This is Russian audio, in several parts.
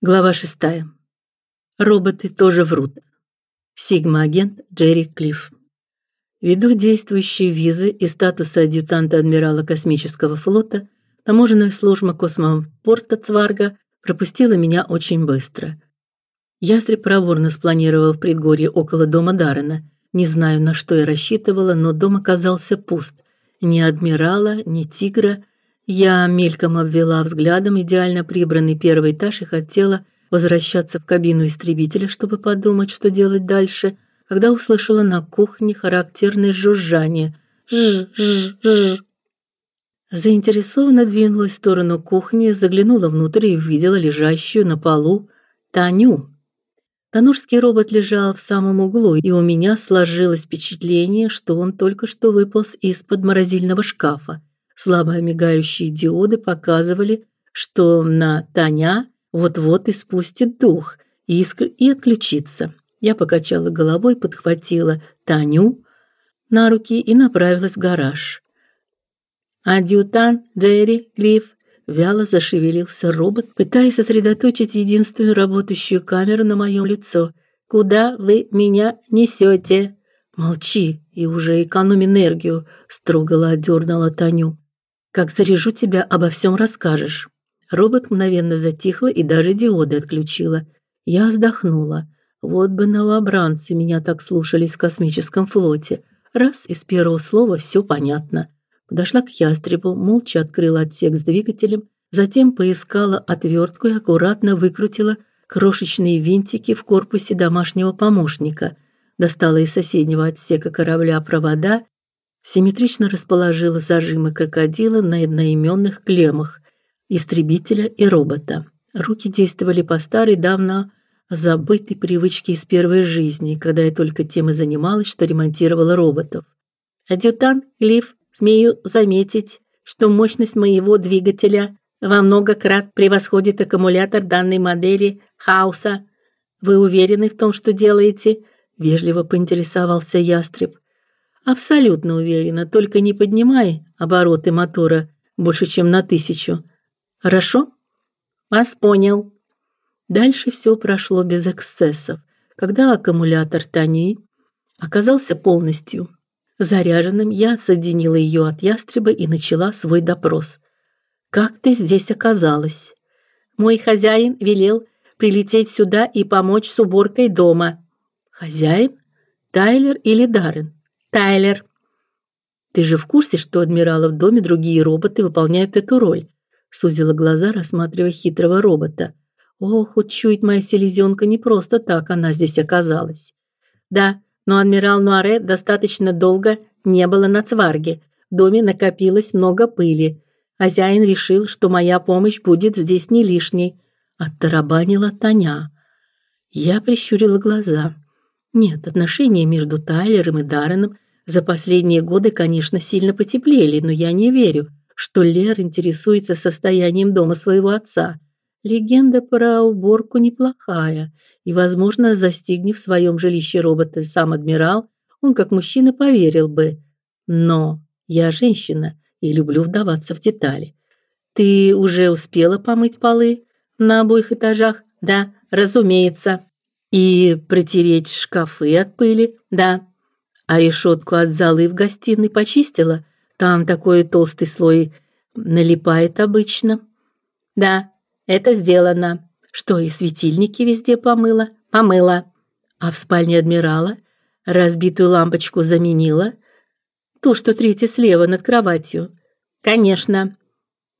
Глава 6. Роботы тоже врут. Сигма-агент Джерри Клифф. Ввиду действующей визы и статуса адъютанта адмирала космического флота, таможенная служба космопорта Цварга пропустила меня очень быстро. Ястреб проворно спланировал в предгорье около дома Дарена. Не знаю, на что я рассчитывала, но дом оказался пуст. Ни адмирала, ни тигра, я мельком обвела взглядом идеально прибранный первый этаж и хотела возвращаться в кабину истребителя, чтобы подумать, что делать дальше, когда услышала на кухне характерное жужжание. Ж-ж-ж. Заинтересованно двинулась в сторону кухни, заглянула внутрь и увидела лежащую на полу Таню. Танурский робот лежал в самом углу, и у меня сложилось впечатление, что он только что выполз из-под морозильного шкафа. Слабо мигающие диоды показывали, что на Таня вот-вот испустит дух и, иск... и отключится. Я покачала головой, подхватила Таню на руки и направилась в гараж. Адъютант Джерри Клифф вяло зашевелился робот, пытаясь сосредоточить единственную работающую камеру на моем лицо. Куда вы меня несете? Молчи и уже экономь энергию, строго одернула Таню. Как заряжу тебя, обо всем расскажешь. Робот мгновенно затихла и даже диоды отключила. Я вздохнула. Вот бы новобранцы меня так слушались в космическом флоте. Раз из первого слова все понятно. Подошла к ястребу, молча открыла отсек с двигателем, затем поискала отвертку и аккуратно выкрутила крошечные винтики в корпусе домашнего помощника. Достала из соседнего отсека корабля провода симметрично расположила зажимы крокодила на одноименных клеммах истребителя и робота. Руки действовали по старой, давно забытой привычке из первой жизни, когда я только тем и занималась, что ремонтировала роботов. Адъютант Глиф, смею заметить, что мощность моего двигателя во много крат превосходит аккумулятор данной модели Хауса. Вы уверены в том, что делаете? вежливо поинтересовался ястреб. Абсолютно уверена, только не поднимай обороты мотора больше, чем на тысячу. Хорошо? Вас понял. Дальше все прошло без эксцессов. Когда аккумулятор Тани оказался полностью заряженным, я отсоединила ее от ястреба и начала свой допрос. Как ты здесь оказалась? Мой хозяин велел прилететь сюда и помочь с уборкой дома. Хозяин? Тайлер или Даррен? Тайлер. Ты же в курсе, что адмирала в доме другие роботы выполняют эту роль? Сузила глаза, рассматривая хитрого робота. Ох, учует моя селезенка не просто так она здесь оказалась. Да, но адмирал Нуаре достаточно долго не было на Цварге. В доме накопилось много пыли. Хозяин решил, что моя помощь будет здесь не лишней. Оттарабанила Таня. Я прищурила глаза. Нет, отношения между Тайлером и Дарреном за последние годы, конечно, сильно потеплели, но я не верю, что Лер интересуется состоянием дома своего отца. Легенда про уборку неплохая, и, возможно, застигнув в своем жилище робота сам адмирал, он как мужчина поверил бы. Но я женщина и люблю вдаваться в детали. Ты уже успела помыть полы на обоих этажах? Да, разумеется. И протереть шкафы от пыли, да. А решетку от залы в гостиной почистила. Там такой толстый слой налипает обычно. Да, это сделано. Что, и светильники везде помыла? Помыла. А в спальне адмирала разбитую лампочку заменила? Ту, что третья слева над кроватью. Конечно.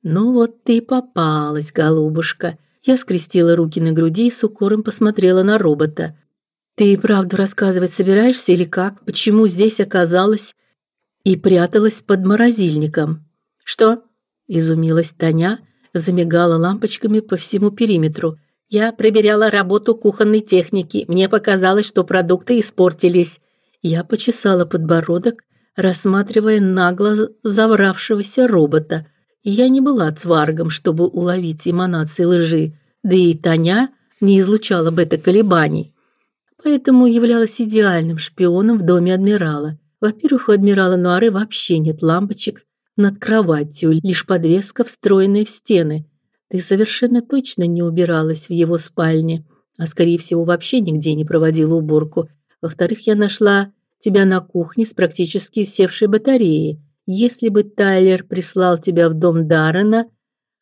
Ну вот ты попалась, голубушка. Я скрестила руки на груди и с укором посмотрела на робота. Ты и правду рассказывать собираешься или как? Почему здесь оказалась и пряталась под морозильником? Что? изумилась Таня, замигала лампочками по всему периметру. Я проверяла работу кухонной техники. Мне показалось, что продукты испортились. Я почесала подбородок, рассматривая нагло завравшегося робота я не была цваргом, чтобы уловить эманации лжи, да и Таня не излучала бета-колебаний. Поэтому являлась идеальным шпионом в доме адмирала. Во-первых, у адмирала Нуары вообще нет лампочек над кроватью, лишь подвеска, встроенная в стены. Ты совершенно точно не убиралась в его спальне, а скорее всего, вообще нигде не проводила уборку. Во-вторых, я нашла тебя на кухне с практически севшей батареей. Если бы Тайлер прислал тебя в дом Даррена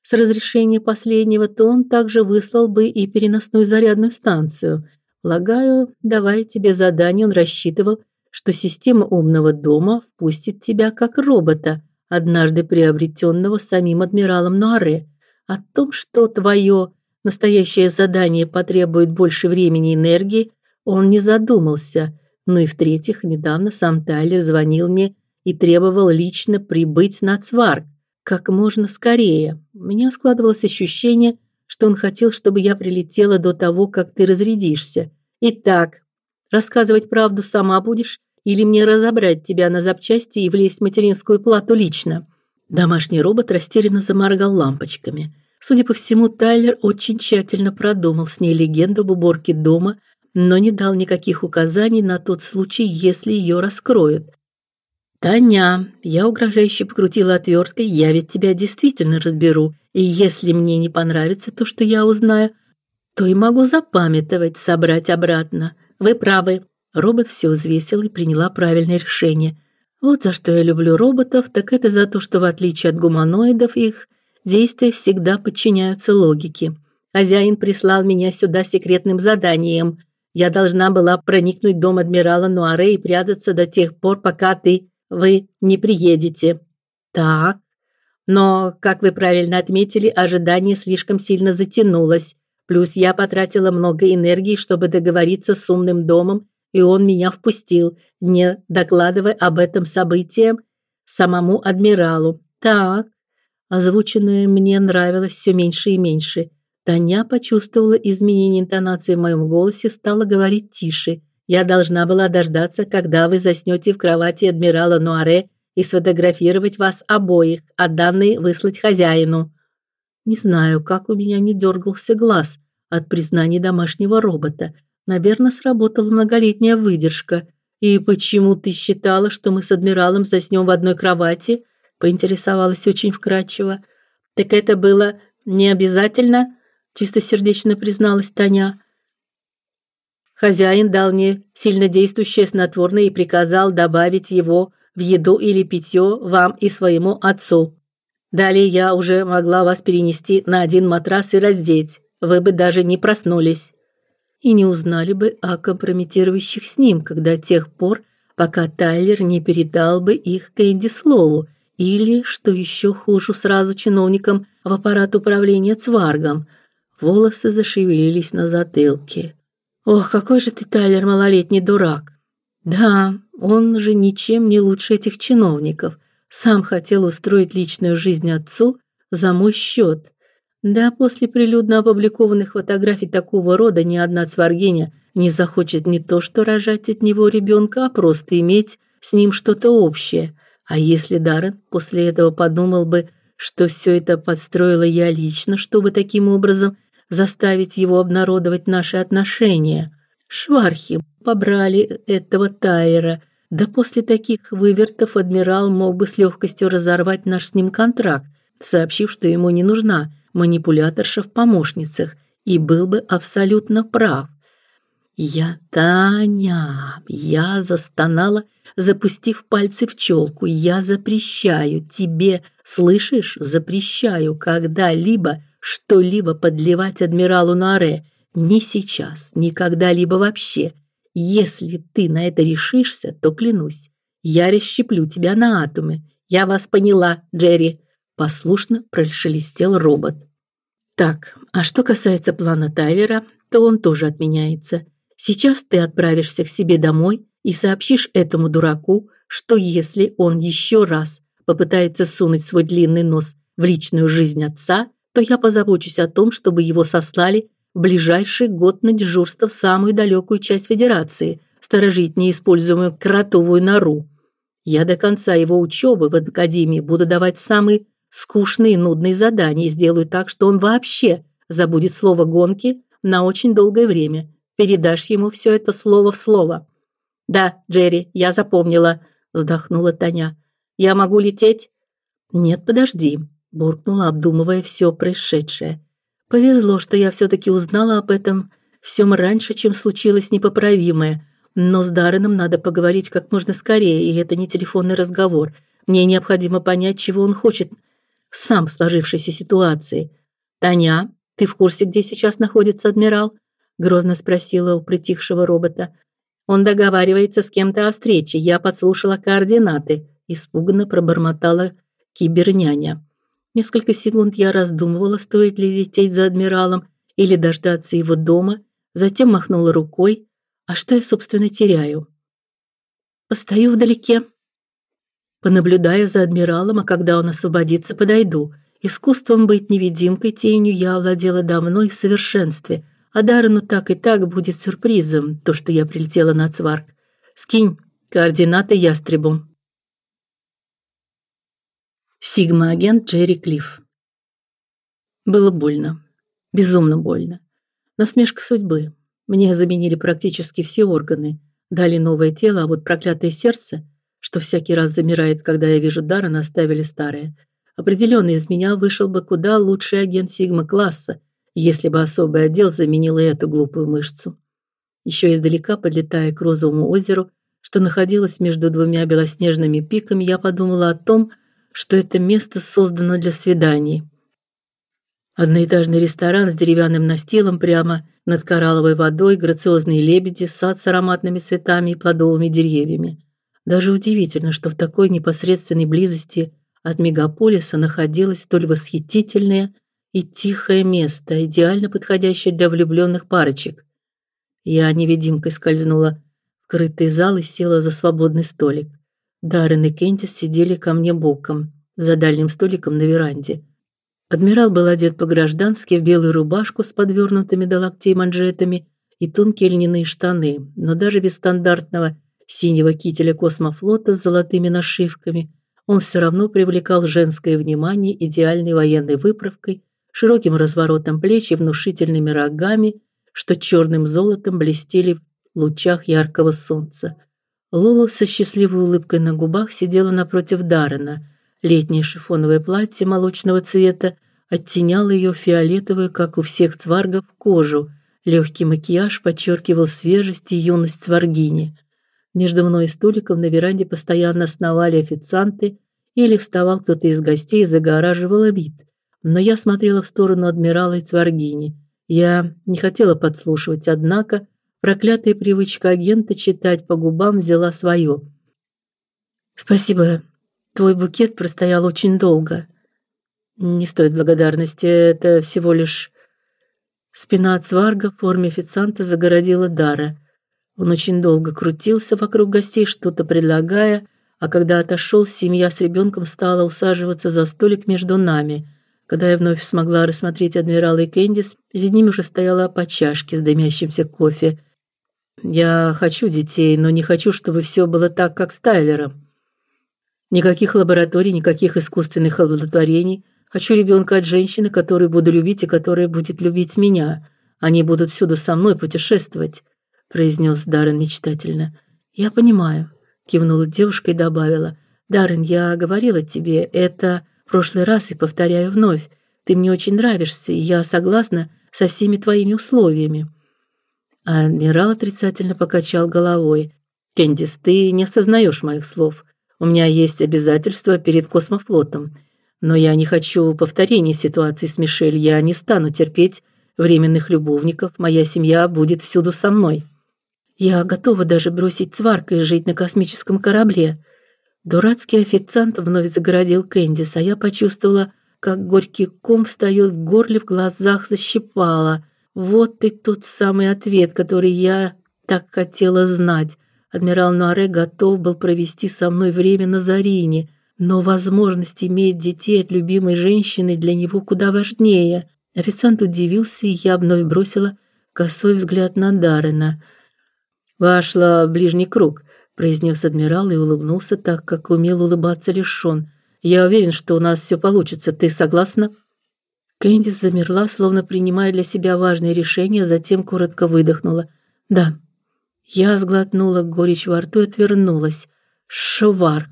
с разрешения последнего, то он также выслал бы и переносную зарядную станцию. Полагаю, давая тебе задание, он рассчитывал, что система умного дома впустит тебя как робота, однажды приобретенного самим адмиралом Нуаре. О том, что твое настоящее задание потребует больше времени и энергии, он не задумался. Ну и в-третьих, недавно сам Тайлер звонил мне и требовал лично прибыть на Цварк как можно скорее. У меня складывалось ощущение, что он хотел, чтобы я прилетела до того, как ты разрядишься. Итак, рассказывать правду сама будешь или мне разобрать тебя на запчасти и влезть в материнскую плату лично? Домашний робот растерянно заморгал лампочками. Судя по всему, Тайлер очень тщательно продумал с ней легенду об уборке дома, но не дал никаких указаний на тот случай, если ее раскроют. Таня, я угрожающе покрутила отверткой. Я ведь тебя действительно разберу. И если мне не понравится то, что я узнаю, то и могу запамятовать, собрать обратно. Вы правы. Робот все взвесил и приняла правильное решение. Вот за что я люблю роботов, так это за то, что в отличие от гуманоидов, их действия всегда подчиняются логике. Хозяин прислал меня сюда секретным заданием. Я должна была проникнуть в дом адмирала Нуаре и прятаться до тех пор, пока ты вы не приедете. Так. Но, как вы правильно отметили, ожидание слишком сильно затянулось. Плюс я потратила много энергии, чтобы договориться с умным домом, и он меня впустил, не докладывая об этом событии самому адмиралу. Так. Озвученное мне нравилось все меньше и меньше. Таня почувствовала изменение интонации в моем голосе, стала говорить тише. Я должна была дождаться, когда вы заснёте в кровати адмирала Нуаре и сфотографировать вас обоих, а данные выслать хозяину. Не знаю, как у меня не дергался глаз от признаний домашнего робота. Наверное, сработала многолетняя выдержка. И почему ты считала, что мы с адмиралом заснём в одной кровати? поинтересовалась очень вкратчиво. Так это было не обязательно, чистосердечно призналась Таня. Хозяин дал мне сильнодействующее снотворное и приказал добавить его в еду или питье вам и своему отцу. Далее я уже могла вас перенести на один матрас и раздеть. Вы бы даже не проснулись и не узнали бы о компрометирующих снимках до тех пор, пока Тайлер не передал бы их Кэнди Слолу или, что еще хуже, сразу чиновникам в аппарат управления Цваргом. Волосы зашевелились на затылке. Ох, какой же ты, Тайлер, малолетний дурак. Да, он же ничем не лучше этих чиновников. Сам хотел устроить личную жизнь отцу за мой счет. Да, после прилюдно опубликованных фотографий такого рода ни одна цваргиня не захочет не то что рожать от него ребенка, а просто иметь с ним что-то общее. А если Даррен после этого подумал бы, что все это подстроила я лично, чтобы таким образом заставить его обнародовать наши отношения. Швархи побрали этого Тайера. Да после таких вывертов адмирал мог бы с легкостью разорвать наш с ним контракт, сообщив, что ему не нужна манипуляторша в помощницах, и был бы абсолютно прав. Я Таня, я застонала, запустив пальцы в челку. Я запрещаю тебе, слышишь? Запрещаю когда-либо что-либо подливать адмиралу Наре. Не сейчас, ни когда-либо вообще. Если ты на это решишься, то клянусь, я расщеплю тебя на атомы. Я вас поняла, Джерри, послушно прошелестел робот. Так, а что касается плана Тайлера, то он тоже отменяется. Сейчас ты отправишься к себе домой и сообщишь этому дураку, что если он еще раз попытается сунуть свой длинный нос в личную жизнь отца, то я позабочусь о том, чтобы его сослали в ближайший год на дежурство в самую далекую часть Федерации, сторожить неиспользуемую кротовую нору. Я до конца его учебы в академии буду давать самые скучные и нудные задания и сделаю так, что он вообще забудет слово гонки на очень долгое время. Передашь ему все это слово в слово. Да, Джерри, я запомнила, вздохнула Таня. Я могу лететь? Нет, подожди. буркнула, обдумывая все происшедшее. Повезло, что я все таки узнала об этом всем раньше, чем случилось непоправимое. Но с Дарреном надо поговорить как можно скорее, и это не телефонный разговор. Мне необходимо понять, чего он хочет сам в сложившейся ситуации. Таня, ты в курсе, где сейчас находится адмирал? Грозно спросила у притихшего робота. Он договаривается с кем-то о встрече. Я подслушала координаты, испуганно пробормотала киберняня. Несколько секунд я раздумывала, стоит ли лететь за адмиралом или дождаться его дома, затем махнула рукой. А что я, собственно, теряю? Постою вдалеке, понаблюдая за адмиралом, а когда он освободится, подойду. Искусством быть невидимкой тенью я овладела давно и в совершенстве, а Даррену так и так будет сюрпризом то, что я прилетела на Цварк. Скинь координаты ястребу. Сигма-агент Джерри Клифф. Было больно. Безумно больно. Насмешка судьбы. Мне заменили практически все органы, дали новое тело, а вот проклятое сердце, что всякий раз замирает, когда я вижу Даррена, оставили старое. Определенно из меня вышел бы куда лучший агент Сигма-класса, если бы особый отдел заменил эту глупую мышцу. Еще издалека, подлетая к розовому озеру, что находилось между двумя белоснежными пиками, я подумала о том, что это место создано для свиданий. Одноэтажный ресторан с деревянным настилом прямо над коралловой водой, грациозные лебеди, сад с ароматными цветами и плодовыми деревьями. Даже удивительно, что в такой непосредственной близости от мегаполиса находилось столь восхитительное и тихое место, идеально подходящее для влюбленных парочек. Я невидимкой скользнула в крытый зал и села за свободный столик. Даррен и Кентис сидели ко мне боком, за дальним столиком на веранде. Адмирал был одет по-граждански в белую рубашку с подвернутыми до локтей манжетами и тонкие льняные штаны, но даже без стандартного синего кителя космофлота с золотыми нашивками он все равно привлекал женское внимание идеальной военной выправкой, широким разворотом плеч и внушительными рогами, что черным золотом блестели в лучах яркого солнца. Лулу со счастливой улыбкой на губах сидела напротив Дарена. Летнее шифоновое платье молочного цвета оттеняло ее фиолетовую, как у всех цваргов, кожу. Легкий макияж подчеркивал свежесть и юность цваргини. Между мной и столиком на веранде постоянно сновали официанты или вставал кто-то из гостей и загораживал обид. Но я смотрела в сторону адмирала и цваргини. Я не хотела подслушивать, однако Проклятая привычка агента читать по губам взяла свое. Спасибо. Твой букет простоял очень долго. Не стоит благодарности, это всего лишь спина от сварга в форме официанта загородила Дара. Он очень долго крутился вокруг гостей, что-то предлагая, а когда отошел, семья с ребенком стала усаживаться за столик между нами. Когда я вновь смогла рассмотреть адмирала и Кэндис, перед ними уже стояла по чашке с дымящимся кофе. Я хочу детей, но не хочу, чтобы все было так, как с Тайлером. Никаких лабораторий, никаких искусственных оплодотворений. Хочу ребенка от женщины, которую буду любить и которая будет любить меня. Они будут всюду со мной путешествовать, произнес Даррен мечтательно. Я понимаю, кивнула девушка и добавила: Даррен, я говорила тебе это в прошлый раз и повторяю вновь. Ты мне очень нравишься, и я согласна со всеми твоими условиями. Адмирал отрицательно покачал головой. Кендис, ты не осознаешь моих слов. У меня есть обязательства перед космофлотом, но я не хочу повторения ситуации с Мишель. Я не стану терпеть временных любовников. Моя семья будет всюду со мной. Я готова даже бросить сварк и жить на космическом корабле. Дурацкий официант вновь загородил Кэндис, а я почувствовала, как горький ком встает в горле, в глазах защипало. Вот и тот самый ответ, который я так хотела знать. Адмирал Нуаре готов был провести со мной время на Зарине, но возможность иметь детей от любимой женщины для него куда важнее. Официант удивился, и я вновь бросила косой взгляд на Дарена. «Вошла в ближний круг», — произнес адмирал и улыбнулся так, как умел улыбаться лишь он. «Я уверен, что у нас все получится. Ты согласна?» Кэндис замерла, словно принимая для себя важное решение, затем коротко выдохнула. "Да". Я сглотнула горечь во рту и отвернулась. Швар.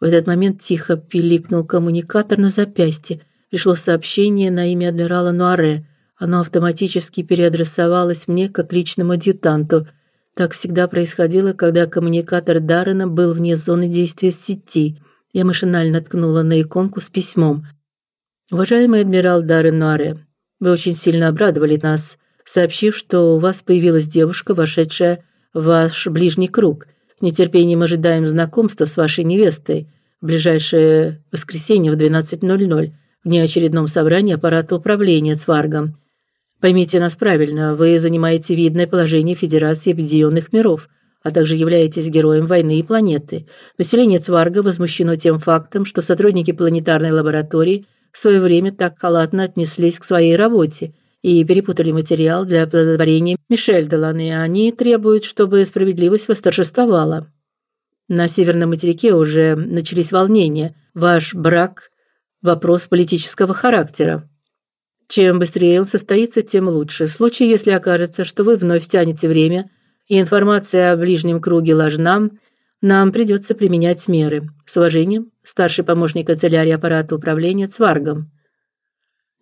В этот момент тихо пиликнул коммуникатор на запястье. пришло сообщение на имя адмирала Нуаре. Оно автоматически переадресовалось мне как личному адъютанту. Так всегда происходило, когда коммуникатор Даррена был вне зоны действия сети. Я машинально ткнула на иконку с письмом. Уважаемый адмирал Даррен вы очень сильно обрадовали нас, сообщив, что у вас появилась девушка, вошедшая в ваш ближний круг. С нетерпением ожидаем знакомства с вашей невестой в ближайшее воскресенье в 12:00 в неочередном собрании аппарата управления Цваргом. Поймите нас правильно, вы занимаете видное положение в Федерации Объединенных Миров, а также являетесь героем войны и планеты. Население Цварга возмущено тем фактом, что сотрудники планетарной лаборатории в свое время так халатно отнеслись к своей работе и перепутали материал для оплодотворения Мишель Делане. Они требуют, чтобы справедливость восторжествовала. На северном материке уже начались волнения. Ваш брак вопрос политического характера. Чем быстрее он состоится, тем лучше. В случае, если окажется, что вы вновь тянете время, и информация о ближнем круге ложна, нам придется применять меры. С уважением, старший помощник канцелярии аппарата управления Цваргом.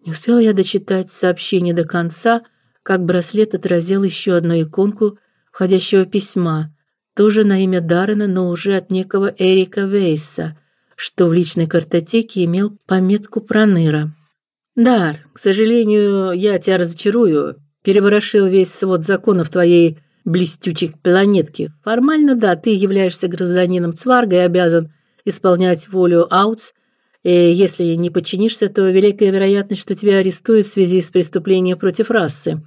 Не успела я дочитать сообщение до конца, как браслет отразил еще одну иконку входящего письма, тоже на имя Даррена, но уже от некого Эрика Вейса, что в личной картотеке имел пометку Проныра. Дар, к сожалению, я тебя разочарую. Переворошил весь свод законов твоей блестючей планетки. Формально, да, ты являешься гражданином Цварга и обязан исполнять волю Аутс. И если не подчинишься, то великая вероятность, что тебя арестуют в связи с преступлением против расы.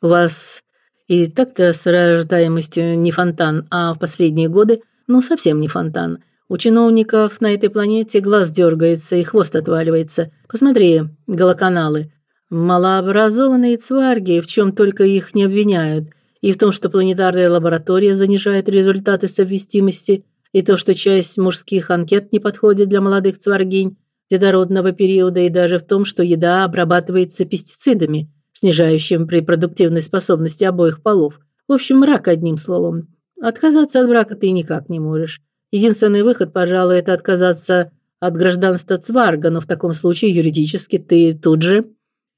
У вас и так-то с рождаемостью не фонтан, а в последние годы, ну, совсем не фонтан. У чиновников на этой планете глаз дергается и хвост отваливается. Посмотри, голоканалы. Малообразованные цварги, в чем только их не обвиняют. И в том, что планетарная лаборатория занижает результаты совместимости, и то, что часть мужских анкет не подходит для молодых цваргинь детородного периода, и даже в том, что еда обрабатывается пестицидами, снижающими репродуктивные способности обоих полов. В общем, мрак одним словом. Отказаться от брака ты никак не можешь. Единственный выход, пожалуй, это отказаться от гражданства Цварга, но в таком случае юридически ты тут же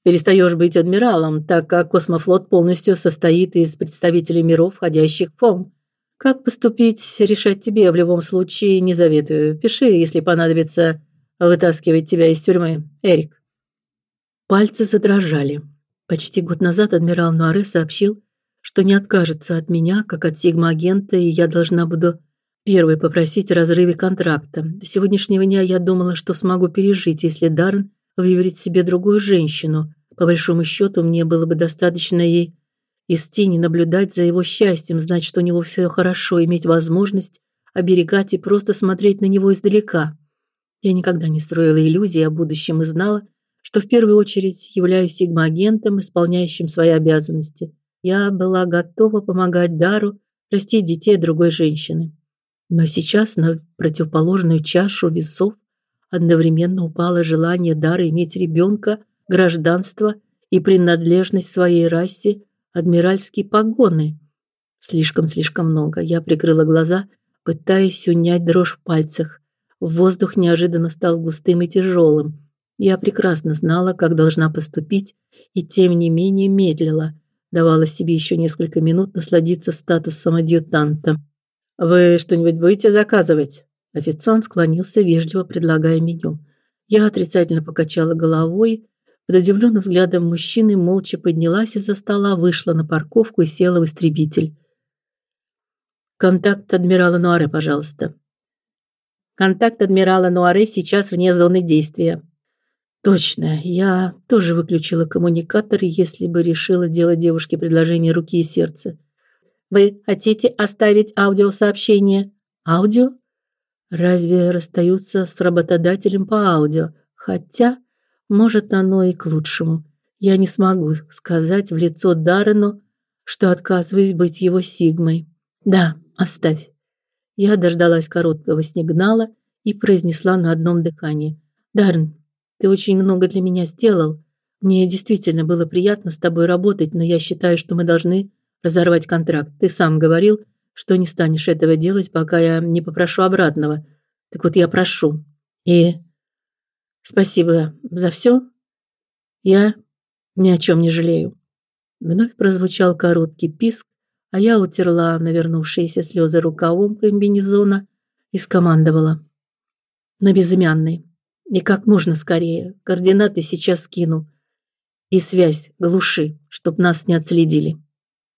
перестаешь быть адмиралом, так как космофлот полностью состоит из представителей миров, входящих в ФОМ. Как поступить, решать тебе в любом случае не заветую. Пиши, если понадобится вытаскивать тебя из тюрьмы, Эрик. Пальцы задрожали. Почти год назад адмирал Нуаре сообщил, что не откажется от меня, как от сигма-агента, и я должна буду первой попросить о разрыве контракта. До сегодняшнего дня я думала, что смогу пережить, если Даррен выберет себе другую женщину. По большому счету, мне было бы достаточно ей из тени наблюдать за его счастьем, знать, что у него все хорошо, иметь возможность оберегать и просто смотреть на него издалека. Я никогда не строила иллюзий о будущем и знала, что в первую очередь являюсь сигма-агентом, исполняющим свои обязанности. Я была готова помогать Дару растить детей другой женщины. Но сейчас на противоположную чашу весов одновременно упало желание Дары иметь ребенка, гражданство и принадлежность своей расе, адмиральские погоны. Слишком-слишком много. Я прикрыла глаза, пытаясь унять дрожь в пальцах. Воздух неожиданно стал густым и тяжелым. Я прекрасно знала, как должна поступить, и тем не менее медлила, давала себе еще несколько минут насладиться статусом адъютанта. Вы что-нибудь будете заказывать? Официант склонился вежливо, предлагая меню. Я отрицательно покачала головой. Под удивленным взглядом мужчины молча поднялась из-за стола, вышла на парковку и села в истребитель. Контакт адмирала Нуаре, пожалуйста. Контакт адмирала Нуаре сейчас вне зоны действия. Точно, я тоже выключила коммуникатор, если бы решила делать девушке предложение руки и сердца. Вы хотите оставить аудиосообщение? Аудио? Разве расстаются с работодателем по аудио? Хотя, может, оно и к лучшему. Я не смогу сказать в лицо Даррену, что отказываюсь быть его сигмой. Да, оставь. Я дождалась короткого сигнала и произнесла на одном дыхании: "Даррен, ты очень много для меня сделал. Мне действительно было приятно с тобой работать, но я считаю, что мы должны разорвать контракт. Ты сам говорил, что не станешь этого делать, пока я не попрошу обратного. Так вот я прошу. И спасибо за все. Я ни о чем не жалею. Вновь прозвучал короткий писк, а я утерла навернувшиеся слезы рукавом комбинезона и скомандовала: "На безымянный. И как можно скорее. Координаты сейчас скину. И связь глуши, чтоб нас не отследили".